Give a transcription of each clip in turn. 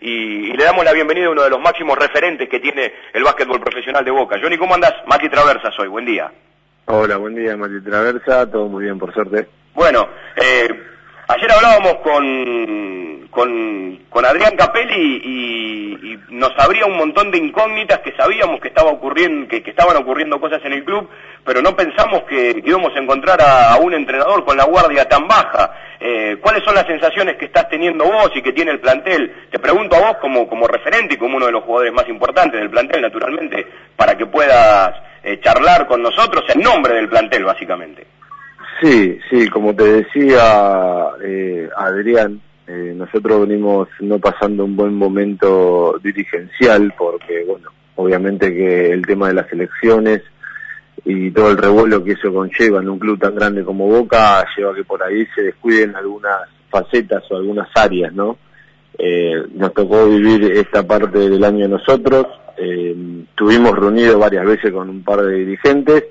y, le damos la bienvenida a uno de los máximos referentes que tiene el básquetbol profesional de Boca. Johnny, ¿cómo andás? Mati Traversa soy, buen día. Hola, buen día Mati Traversa, todo muy bien por suerte. Bueno, eh, ayer hablábamos con, con, con Adrián Capelli y, y, nos abría un montón de incógnitas que sabíamos que estaba ocurriendo, que, estaban ocurriendo cosas en el club, pero no pensamos que, íbamos a encontrar a, un entrenador con la guardia tan baja. Eh, ¿Cuáles son las sensaciones que estás teniendo vos y que tiene el plantel? Te pregunto a vos como, como referente y como uno de los jugadores más importantes del plantel, naturalmente, para que puedas eh, charlar con nosotros en nombre del plantel, básicamente. Sí, sí, como te decía eh, Adrián, eh, nosotros venimos no pasando un buen momento dirigencial porque, bueno, obviamente que el tema de las elecciones y todo el revuelo que eso conlleva en un club tan grande como Boca lleva a que por ahí se descuiden algunas facetas o algunas áreas, ¿no? Eh, nos tocó vivir esta parte del año nosotros, eh, estuvimos reunidos varias veces con un par de dirigentes,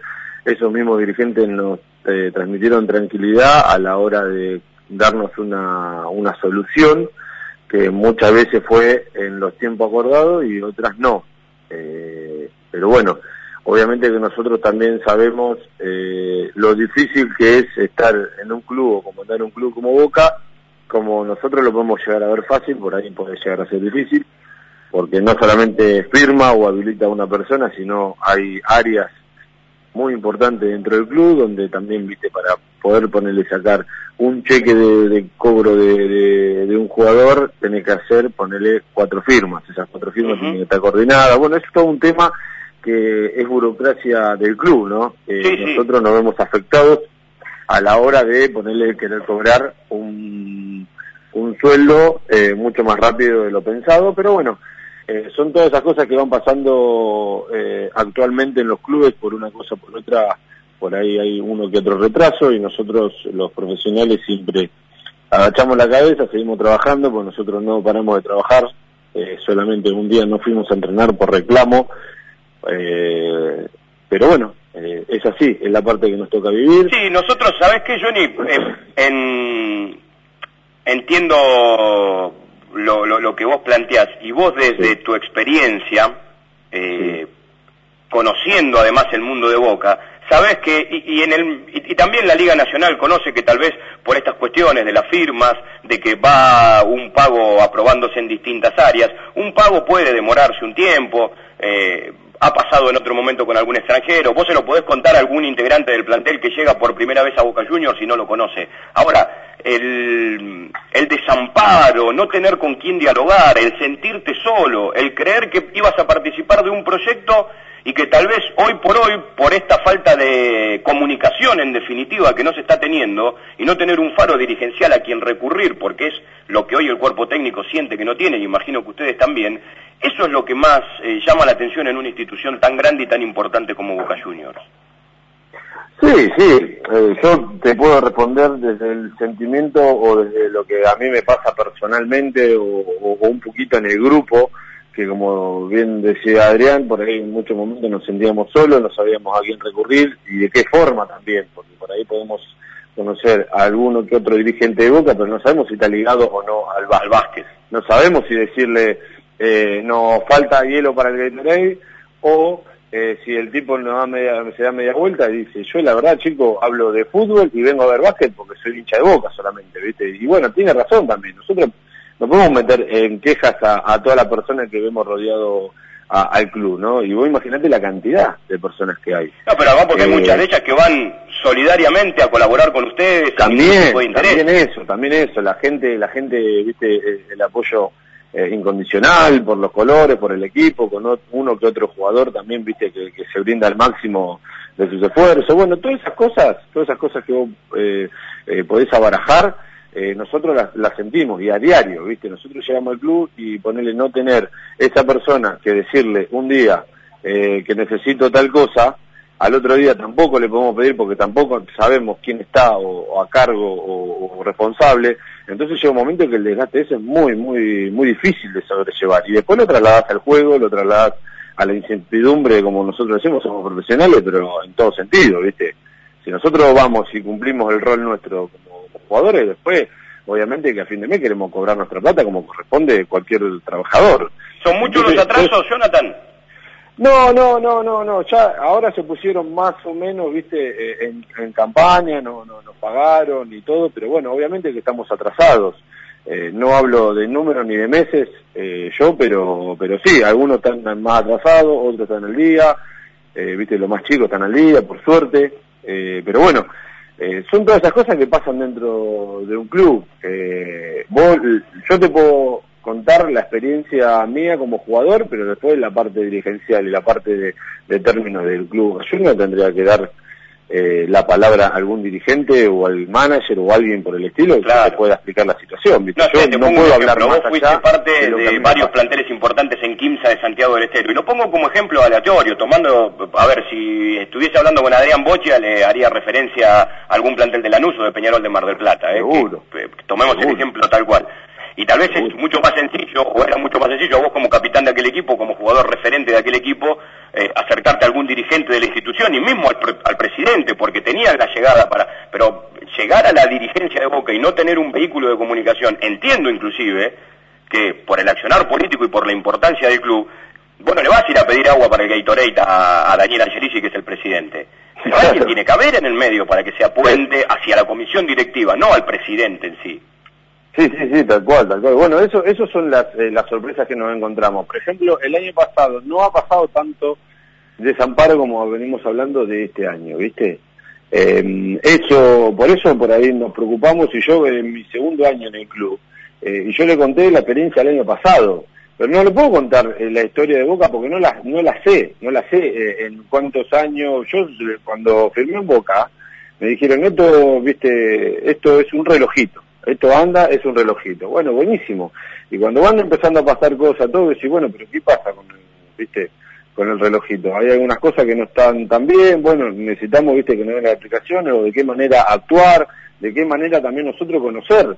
esos mismos dirigentes nos eh, transmitieron tranquilidad a la hora de darnos una, una solución que muchas veces fue en los tiempos acordados y otras no. Eh, pero bueno, obviamente que nosotros también sabemos eh, lo difícil que es estar en un club o comandar un club como Boca, como nosotros lo podemos llegar a ver fácil, por ahí puede llegar a ser difícil, porque no solamente firma o habilita a una persona, sino hay áreas muy importante dentro del club, donde también, viste, para poder ponerle sacar un cheque de, cobro de, un jugador, tenés que hacer, ponerle cuatro firmas, esas cuatro firmas tienen que estar coordinadas. Bueno, es todo un tema que es burocracia del club, ¿no? Eh, nosotros nos vemos afectados a la hora de ponerle querer cobrar un, un sueldo eh, mucho más rápido de lo pensado, pero bueno, eh, son todas esas cosas que van pasando eh, actualmente en los clubes por una cosa por otra, por ahí hay uno que otro retraso y nosotros los profesionales siempre agachamos la cabeza, seguimos trabajando, pues nosotros no paramos de trabajar, eh, solamente un día no fuimos a entrenar por reclamo, pero bueno, es así, es la parte que nos toca vivir. Sí, nosotros, ¿sabes qué, Johnny? en, entiendo lo, lo, que vos planteás. Y vos desde tu experiencia, eh, conociendo además el mundo de Boca, sabés que, y, en el, y, también la Liga Nacional conoce que tal vez por estas cuestiones de las firmas, de que va un pago aprobándose en distintas áreas, un pago puede demorarse un tiempo, eh, ha pasado en otro momento con algún extranjero, vos se lo podés contar a algún integrante del plantel que llega por primera vez a Boca Juniors y no lo conoce. Ahora, el, desamparo, no tener con quién dialogar, el sentirte solo, el creer que ibas a participar de un proyecto y que tal vez hoy por hoy, por esta falta de comunicación en definitiva que no se está teniendo, y no tener un faro dirigencial a quien recurrir, porque es lo que hoy el cuerpo técnico siente que no tiene, y imagino que ustedes también, eso es lo que más eh, llama la atención en una institución tan grande y tan importante como Boca Juniors. Sí, sí, eh, yo te puedo responder desde el sentimiento o desde lo que a mí me pasa personalmente o un poquito en el grupo, que como bien decía Adrián, por ahí en muchos momentos nos sentíamos solos, no sabíamos a quién recurrir y de qué forma también, porque por ahí podemos conocer a alguno que otro dirigente de Boca, pero no sabemos si está ligado o no al, al básquet. No sabemos si decirle, eh, nos falta hielo para el Gatorade, o eh, si el tipo no da media, se da media vuelta y dice, yo la verdad, chico, hablo de fútbol y vengo a ver básquet porque soy hincha de Boca solamente, ¿viste? Y bueno, tiene razón también. Nosotros no podemos meter en quejas a, toda la persona que vemos rodeado al club, ¿no? Y vos imaginate la cantidad de personas que hay. No, pero además porque hay muchas de ellas que van solidariamente a colaborar con ustedes. También, también eso, también eso. La gente, la gente, viste, eh, el apoyo eh, incondicional por los colores, por el equipo, con uno que otro jugador también, viste, que, se brinda al máximo de sus esfuerzos. Bueno, todas esas cosas, todas esas cosas que vos eh, eh podés abarajar, eh, nosotros las, sentimos y a diario, ¿viste? Nosotros llegamos al club y ponerle no tener esa persona que decirle un día que necesito tal cosa, al otro día tampoco le podemos pedir porque tampoco sabemos quién está o, a cargo o, responsable. Entonces llega un momento que el desgaste ese es muy, muy, muy difícil de sobrellevar. Y después lo trasladas al juego, lo trasladas a la incertidumbre, como nosotros decimos, somos profesionales, pero en todo sentido, ¿viste? Si nosotros vamos y cumplimos el rol nuestro como jugadores, después obviamente que a fin de mes queremos cobrar nuestra plata como corresponde cualquier trabajador. ¿Son muchos los atrasos, Jonathan? No, no, no, no, no, ya ahora se pusieron más o menos, viste, eh, en, campaña, no, no, nos pagaron y todo, pero bueno, obviamente que estamos atrasados. Eh, no hablo de números ni de meses eh, yo, pero pero sí, algunos están más atrasados, otros están al día, eh, viste, los más chicos están al día, por suerte, eh, pero bueno, eh, son todas esas cosas que pasan dentro de un club. vos, yo te puedo contar la experiencia mía como jugador, pero después la parte dirigencial y la parte de, de términos del club yo no tendría que dar eh, la palabra a algún dirigente o al manager o alguien por el estilo que pueda explicar la situación. No, yo no puedo hablar más vos fuiste parte de, varios planteles importantes en Quimsa de Santiago del Estero y lo pongo como ejemplo aleatorio, tomando, a ver, si estuviese hablando con Adrián Bochia le haría referencia a algún plantel de Lanús o de Peñarol de Mar del Plata. ¿eh? Seguro. tomemos el ejemplo tal cual. Y tal vez es mucho más sencillo, o era mucho más sencillo a vos como capitán de aquel equipo, como jugador referente de aquel equipo, eh, acercarte a algún dirigente de la institución y mismo al, presidente, porque tenía la llegada para... Pero llegar a la dirigencia de Boca y no tener un vehículo de comunicación, entiendo inclusive que por el accionar político y por la importancia del club, bueno, le vas a ir a pedir agua para el Gatorade a, a Daniel Angelici, que es el presidente. Pero alguien tiene que haber en el medio para que sea puente hacia la comisión directiva, no al presidente en sí. Sí, sí, sí, tal cual, tal cual. Bueno, eso, eso son las, eh, las sorpresas que nos encontramos. Por ejemplo, el año pasado no ha pasado tanto desamparo como venimos hablando de este año, ¿viste? Eh, eso, por eso por ahí nos preocupamos y yo en mi segundo año en el club, eh, y yo le conté la experiencia el año pasado, pero no le puedo contar eh, la historia de Boca porque no la, no la sé, no la sé eh, en cuántos años, yo cuando firmé en Boca, me dijeron, esto, viste, esto es un relojito esto anda, es un relojito. Bueno, buenísimo. Y cuando van empezando a pasar cosas, todo, decís, bueno, pero ¿qué pasa con viste, con el relojito? Hay algunas cosas que no están tan bien, bueno, necesitamos, viste, que nos den aplicaciones, o de qué manera actuar, de qué manera también nosotros conocer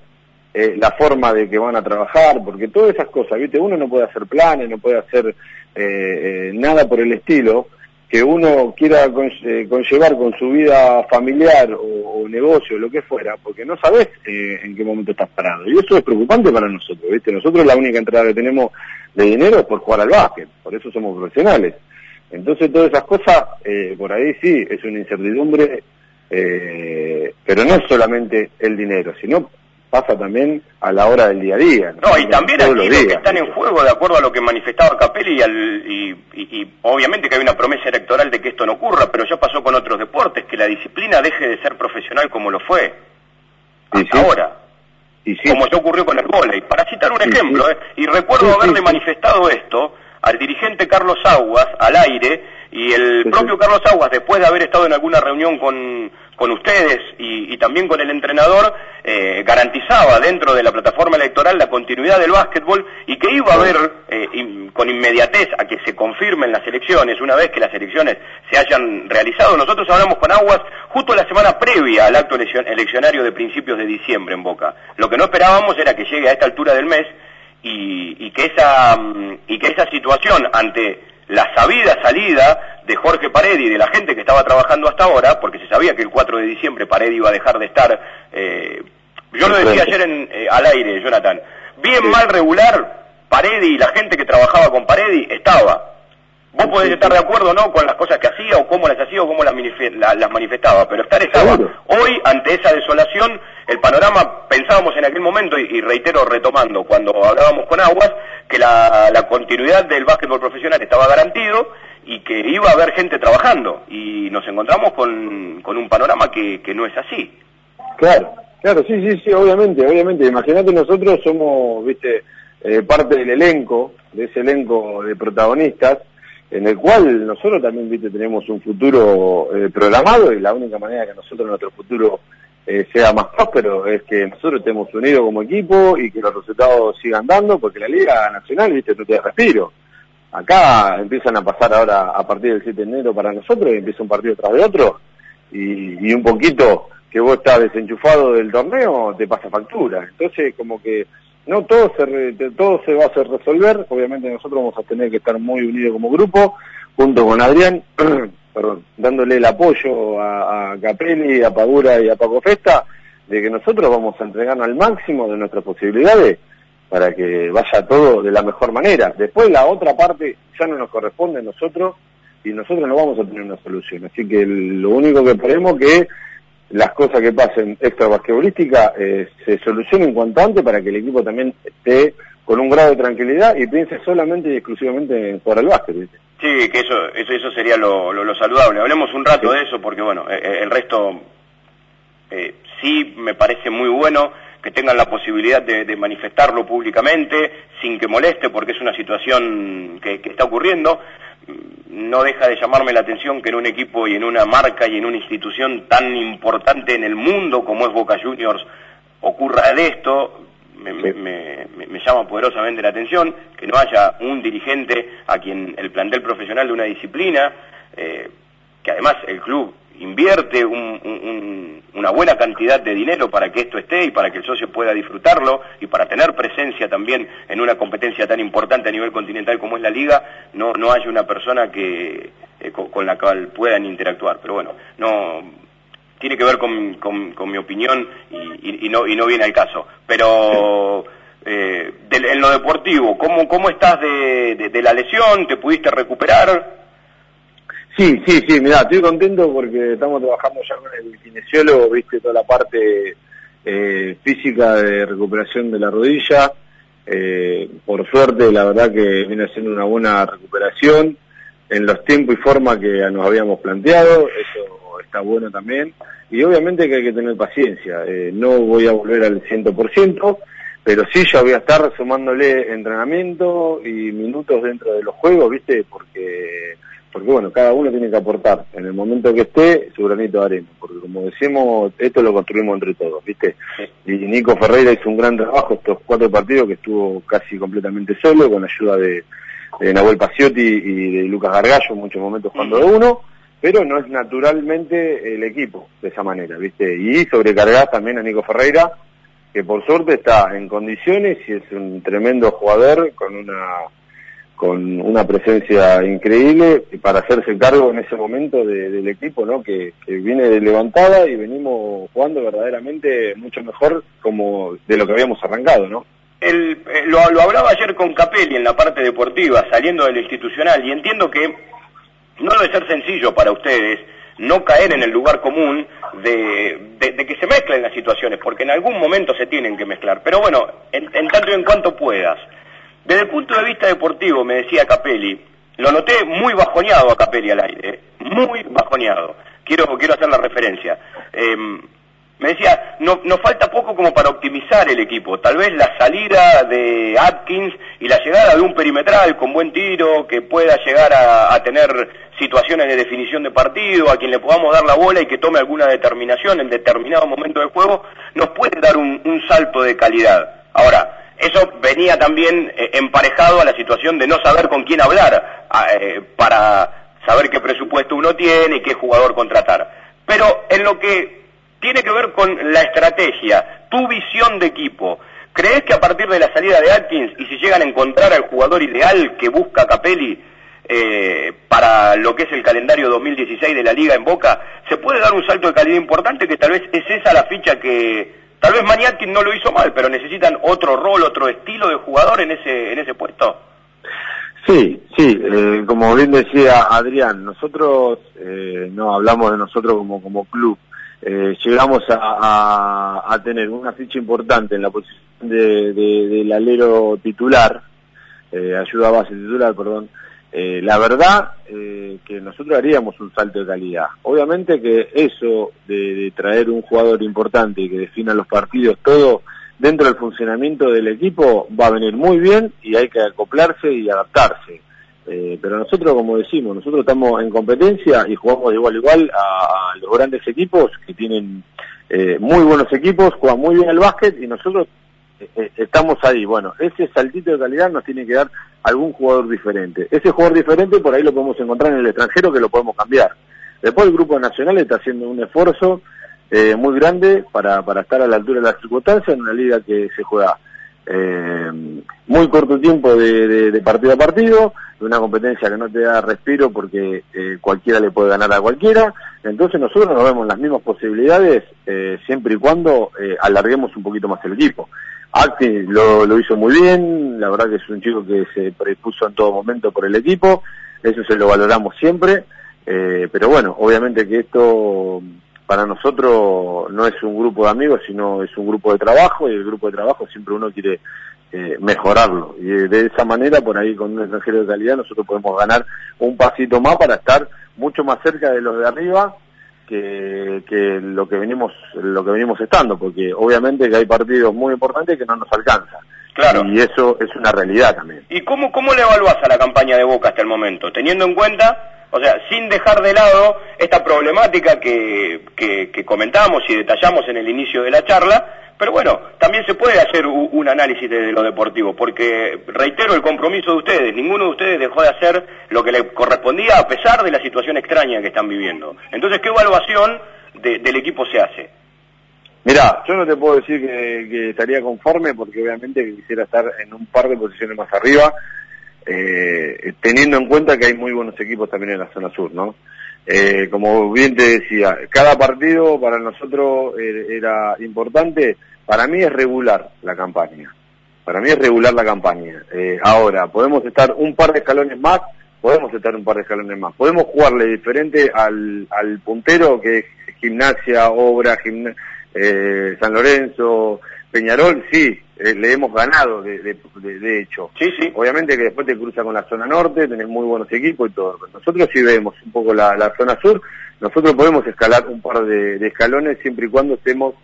eh, la forma de que van a trabajar, porque todas esas cosas, viste, uno no puede hacer planes, no puede hacer eh, eh, nada por el estilo, que uno quiera eh, conllevar con su vida familiar o, o, negocio, lo que fuera, porque no sabes eh, en qué momento estás parado. Y eso es preocupante para nosotros, ¿viste? Nosotros la única entrada que tenemos de dinero es por jugar al básquet, por eso somos profesionales. Entonces todas esas cosas, eh, por ahí sí, es una incertidumbre, pero no es solamente el dinero, sino pasa también a la hora del día a día. No, y también aquí lo que están en juego, de acuerdo a lo que manifestaba Capelli, y, y, obviamente que hay una promesa electoral de que esto no ocurra, pero ya pasó con otros deportes, que la disciplina deje de ser profesional como lo fue hasta ahora. Y como ya ocurrió con el volei. Para citar un ejemplo, eh, y recuerdo haberle manifestado esto al dirigente Carlos Aguas al aire, y el propio Carlos Aguas, después de haber estado en alguna reunión con con ustedes y, también con el entrenador, eh, garantizaba dentro de la plataforma electoral la continuidad del básquetbol y que iba a haber eh, con inmediatez a que se confirmen las elecciones, una vez que las elecciones se hayan realizado. Nosotros hablamos con Aguas justo la semana previa al acto eleccionario de principios de diciembre en Boca. Lo que no esperábamos era que llegue a esta altura del mes y, que esa mm, y que esa situación ante la sabida salida de Jorge Paredi y de la gente que estaba trabajando hasta ahora, porque se sabía que el 4 de diciembre Paredi iba a dejar de estar, eh, yo lo decía ayer en, eh, al aire, Jonathan, bien mal regular, Paredi y la gente que trabajaba con Paredi estaba. Vos podés estar de acuerdo no con las cosas que hacía o cómo las hacía o cómo las, manifestaba, pero estar estaba. Hoy, ante esa desolación, el panorama, pensábamos en aquel momento, y, reitero retomando, cuando hablábamos con Aguas, que la, continuidad del básquetbol profesional estaba garantido y que iba a haber gente trabajando. Y nos encontramos con, con un panorama que, que no es así. Claro, claro, sí, sí, sí, obviamente, obviamente. Imagínate, nosotros somos, viste, eh, parte del elenco, de ese elenco de protagonistas, en el cual nosotros también viste tenemos un futuro eh, programado y la única manera que nosotros nuestro futuro eh, sea más próspero es que nosotros estemos unidos como equipo y que los resultados sigan dando porque la Liga Nacional viste no te respiro acá empiezan a pasar ahora a partir del 7 de enero para nosotros y empieza un partido tras de otro. Y, un poquito que vos estás desenchufado del torneo te pasa factura. Entonces como que no todo se, todo se va a hacer resolver, obviamente nosotros vamos a tener que estar muy unidos como grupo, junto con Adrián, perdón, dándole el apoyo a Capelli, a Pagura y a Paco Festa, de que nosotros vamos a entregarnos al máximo de nuestras posibilidades para que vaya todo de la mejor manera. Después la otra parte ya no nos corresponde a nosotros y nosotros no vamos a tener una solución. Así que lo único que esperemos que las cosas que pasen extra basquetbolística eh, se solucionen cuanto antes para que el equipo también esté con un grado de tranquilidad y piense solamente y exclusivamente en jugar al básquet. Sí, que eso, eso, eso sería lo, lo, saludable. Hablemos un rato de eso porque, bueno, eh, eh, el resto eh, sí me parece muy bueno que tengan la posibilidad de, manifestarlo públicamente sin que moleste porque es una situación que, está ocurriendo. No deja de llamarme la atención que en un equipo y en una marca y en una institución tan importante en el mundo como es Boca Juniors ocurra de esto. Me, me, llama poderosamente la atención que no haya un dirigente a quien el plantel profesional de una disciplina, eh, que además el club invierte una buena cantidad de dinero para que esto esté y para que el socio pueda disfrutarlo y para tener presencia también en una competencia tan importante a nivel continental como es la liga, no, no haya una persona que eh, con, la cual puedan interactuar. Pero bueno, no tiene que ver con, con, mi opinión y, no, y no viene al caso. Pero eh, en lo deportivo, ¿cómo, cómo estás de, de la lesión? ¿Te pudiste recuperar? Sí, sí, sí, mira, estoy contento porque estamos trabajando ya con el kinesiólogo, viste, toda la parte eh, física de recuperación de la rodilla. Eh, por suerte, la verdad que viene haciendo una buena recuperación en los tiempos y forma que nos habíamos planteado, eso está bueno también. Y obviamente que hay que tener paciencia, eh, no voy a volver al 100%, pero sí ya voy a estar sumándole entrenamiento y minutos dentro de los juegos, viste, porque porque bueno, cada uno tiene que aportar en el momento que esté su granito de arena, porque como decimos, esto lo construimos entre todos, ¿viste? Y Nico Ferreira hizo un gran trabajo estos cuatro partidos que estuvo casi completamente solo, con la ayuda de, Nahuel Paciotti y de Lucas Gargallo, en muchos momentos jugando de uno, pero no es naturalmente el equipo de esa manera, ¿viste? Y sobrecargar también a Nico Ferreira, que por suerte está en condiciones y es un tremendo jugador con una con una presencia increíble para hacerse cargo en ese momento del equipo, ¿no? Que, viene de levantada y venimos jugando verdaderamente mucho mejor como de lo que habíamos arrancado, ¿no? El, eh, lo, hablaba ayer con Capelli en la parte deportiva, saliendo de lo institucional, y entiendo que no debe ser sencillo para ustedes no caer en el lugar común de, que se mezclen las situaciones, porque en algún momento se tienen que mezclar. Pero bueno, en, en tanto y en cuanto puedas, desde el punto de vista deportivo, me decía Capelli, lo noté muy bajoneado a Capelli al aire, ¿eh? muy bajoneado. Quiero, quiero hacer la referencia. Em, me decía, no, nos falta poco como para optimizar el equipo. Tal vez la salida de Atkins y la llegada de un perimetral con buen tiro que pueda llegar a, tener situaciones de definición de partido, a quien le podamos dar la bola y que tome alguna determinación en determinado momento del juego, nos puede dar un, un salto de calidad. Ahora, eso venía también eh, emparejado a la situación de no saber con quién hablar eh, para saber qué presupuesto uno tiene y qué jugador contratar. Pero en lo que tiene que ver con la estrategia, tu visión de equipo, ¿crees que a partir de la salida de Atkins y si llegan a encontrar al jugador ideal que busca Capelli eh, para lo que es el calendario 2016 de la liga en Boca, se puede dar un salto de calidad importante que tal vez es esa la ficha que Tal vez Maniakin no lo hizo mal, pero necesitan otro rol, otro estilo de jugador en ese, en ese puesto. Sí, sí, eh, como bien decía Adrián, nosotros eh, no hablamos de nosotros como, como club. Eh, llegamos a, a, tener una ficha importante en la posición de, del alero titular, ayuda base titular, perdón, eh, la verdad eh, que nosotros haríamos un salto de calidad. Obviamente que eso de, traer un jugador importante y que defina los partidos, todo dentro del funcionamiento del equipo va a venir muy bien y hay que acoplarse y adaptarse. Eh, pero nosotros, como decimos, nosotros estamos en competencia y jugamos de igual a igual a, los grandes equipos que tienen muy buenos equipos, juegan muy bien el básquet y nosotros eh, eh, estamos ahí. Bueno, ese saltito de calidad nos tiene que dar algún jugador diferente. Ese jugador diferente por ahí lo podemos encontrar en el extranjero que lo podemos cambiar. Después el Grupo Nacional está haciendo un esfuerzo eh, muy grande para, para estar a la altura de las circunstancias en una liga que se juega eh, muy corto tiempo de, partido a partido, de una competencia que no te da respiro porque eh, cualquiera le puede ganar a cualquiera, entonces nosotros nos vemos las mismas posibilidades eh, siempre y cuando alarguemos un poquito más el equipo. Acti lo, lo hizo muy bien, la verdad que es un chico que se prepuso en todo momento por el equipo, eso se lo valoramos siempre, pero bueno, obviamente que esto para nosotros no es un grupo de amigos, sino es un grupo de trabajo y el grupo de trabajo siempre uno quiere eh, mejorarlo. Y de esa manera, por ahí con un extranjero de calidad, nosotros podemos ganar un pasito más para estar mucho más cerca de los de arriba que, que lo que venimos lo que venimos estando, porque obviamente que hay partidos muy importantes que no nos alcanzan. Claro. Y eso es una realidad también. ¿Y cómo, cómo le evaluás a la campaña de Boca hasta el momento? Teniendo en cuenta o sea, sin dejar de lado esta problemática que, que, comentamos y detallamos en el inicio de la charla, pero bueno, también se puede hacer un, análisis de lo deportivo, porque reitero el compromiso de ustedes, ninguno de ustedes dejó de hacer lo que le correspondía a pesar de la situación extraña que están viviendo. Entonces, ¿qué evaluación del equipo se hace? Mirá, yo no te puedo decir que, que, estaría conforme porque obviamente quisiera estar en un par de posiciones más arriba eh, teniendo en cuenta que hay muy buenos equipos también en la zona sur, ¿no? Eh, como bien te decía, cada partido para nosotros eh, era importante, para mí es regular la campaña, para mí es regular la campaña. Eh, ahora, podemos estar un par de escalones más, podemos estar un par de escalones más, podemos jugarle diferente al, al puntero que es gimnasia, obra, San Lorenzo, Peñarol, sí, eh, le hemos ganado de, de, hecho. Sí, sí. Obviamente que después te cruza con la zona norte, tenés muy buenos equipos y todo. nosotros sí vemos un poco la, zona sur, nosotros podemos escalar un par de, escalones siempre y cuando estemos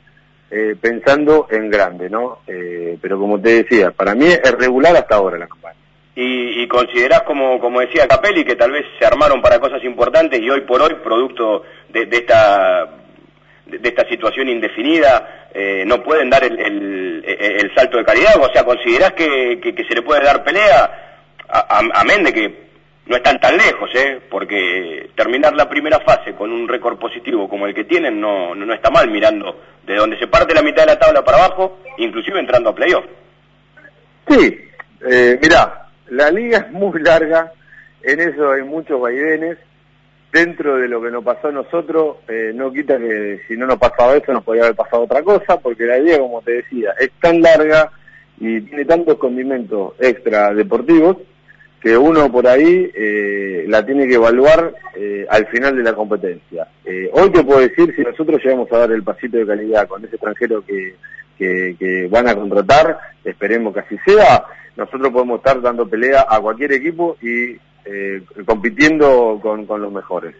eh, pensando en grande, ¿no? Eh, pero como te decía, para mí es regular hasta ahora la campaña. Y, y considerás, como, como decía Capelli, que tal vez se armaron para cosas importantes y hoy por hoy, producto de, de esta de, esta situación indefinida eh, no pueden dar el, el, salto de calidad? O sea, ¿considerás que, que, se le puede dar pelea? Amén de que no están tan lejos, ¿eh? porque terminar la primera fase con un récord positivo como el que tienen no, no, está mal mirando de donde se parte la mitad de la tabla para abajo, inclusive entrando a playoff. Sí, eh, mirá, la liga es muy larga, en eso hay muchos vaivenes, dentro de lo que nos pasó a nosotros, eh, no quita que si no nos pasaba eso nos podía haber pasado otra cosa, porque la idea, como te decía, es tan larga y tiene tantos condimentos extra deportivos que uno por ahí eh, la tiene que evaluar eh, al final de la competencia. hoy te puedo decir, si nosotros llegamos a dar el pasito de calidad con ese extranjero que, que, que van a contratar, esperemos que así sea, nosotros podemos estar dando pelea a cualquier equipo y eh, compitiendo con, con, los mejores.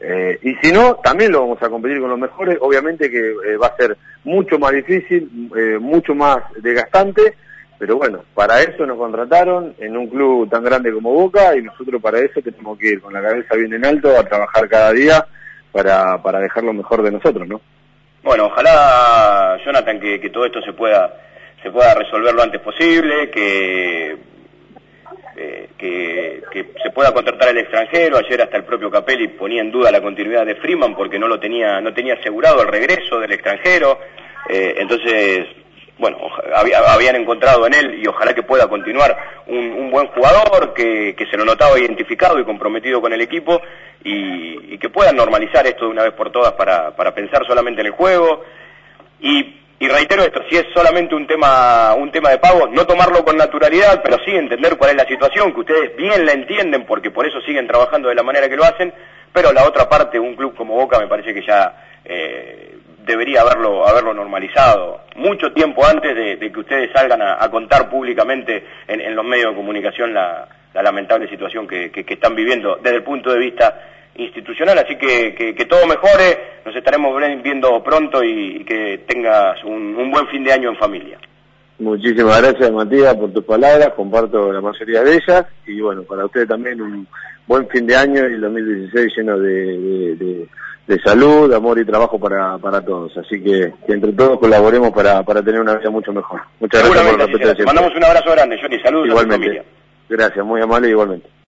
Eh, y si no, también lo vamos a competir con los mejores, obviamente que eh, va a ser mucho más difícil, mucho más desgastante, pero bueno, para eso nos contrataron en un club tan grande como Boca y nosotros para eso tenemos que ir con la cabeza bien en alto a trabajar cada día para, para dejar lo mejor de nosotros, ¿no? Bueno, ojalá, Jonathan, que, que todo esto se pueda se pueda resolver lo antes posible, que que, se pueda contratar al extranjero. Ayer hasta el propio Capelli ponía en duda la continuidad de Freeman porque no lo tenía, no tenía asegurado el regreso del extranjero. Eh, entonces, bueno, habían encontrado en él y ojalá que pueda continuar un, buen jugador que, se lo notaba identificado y comprometido con el equipo y, y, que puedan normalizar esto de una vez por todas para, para pensar solamente en el juego. Y y reitero esto, si es solamente un tema, un tema de pago, no tomarlo con naturalidad, pero sí entender cuál es la situación, que ustedes bien la entienden porque por eso siguen trabajando de la manera que lo hacen, pero la otra parte, un club como Boca me parece que ya eh, debería haberlo, haberlo normalizado. Mucho tiempo antes de, que ustedes salgan a, contar públicamente en, los medios de comunicación la, lamentable situación que están viviendo desde el punto de vista institucional, así que, que, todo mejore, nos estaremos viendo pronto y, que tengas un, buen fin de año en familia. Muchísimas gracias Matías por tus palabras, comparto la mayoría de ellas y bueno, para usted también un buen fin de año y el 2016 lleno de, de, salud, de amor y trabajo para, para todos, así que, entre todos colaboremos para, para tener una vida mucho mejor. Muchas gracias por la Mandamos un abrazo grande, Johnny, saludos igualmente. Gracias, muy amable igualmente.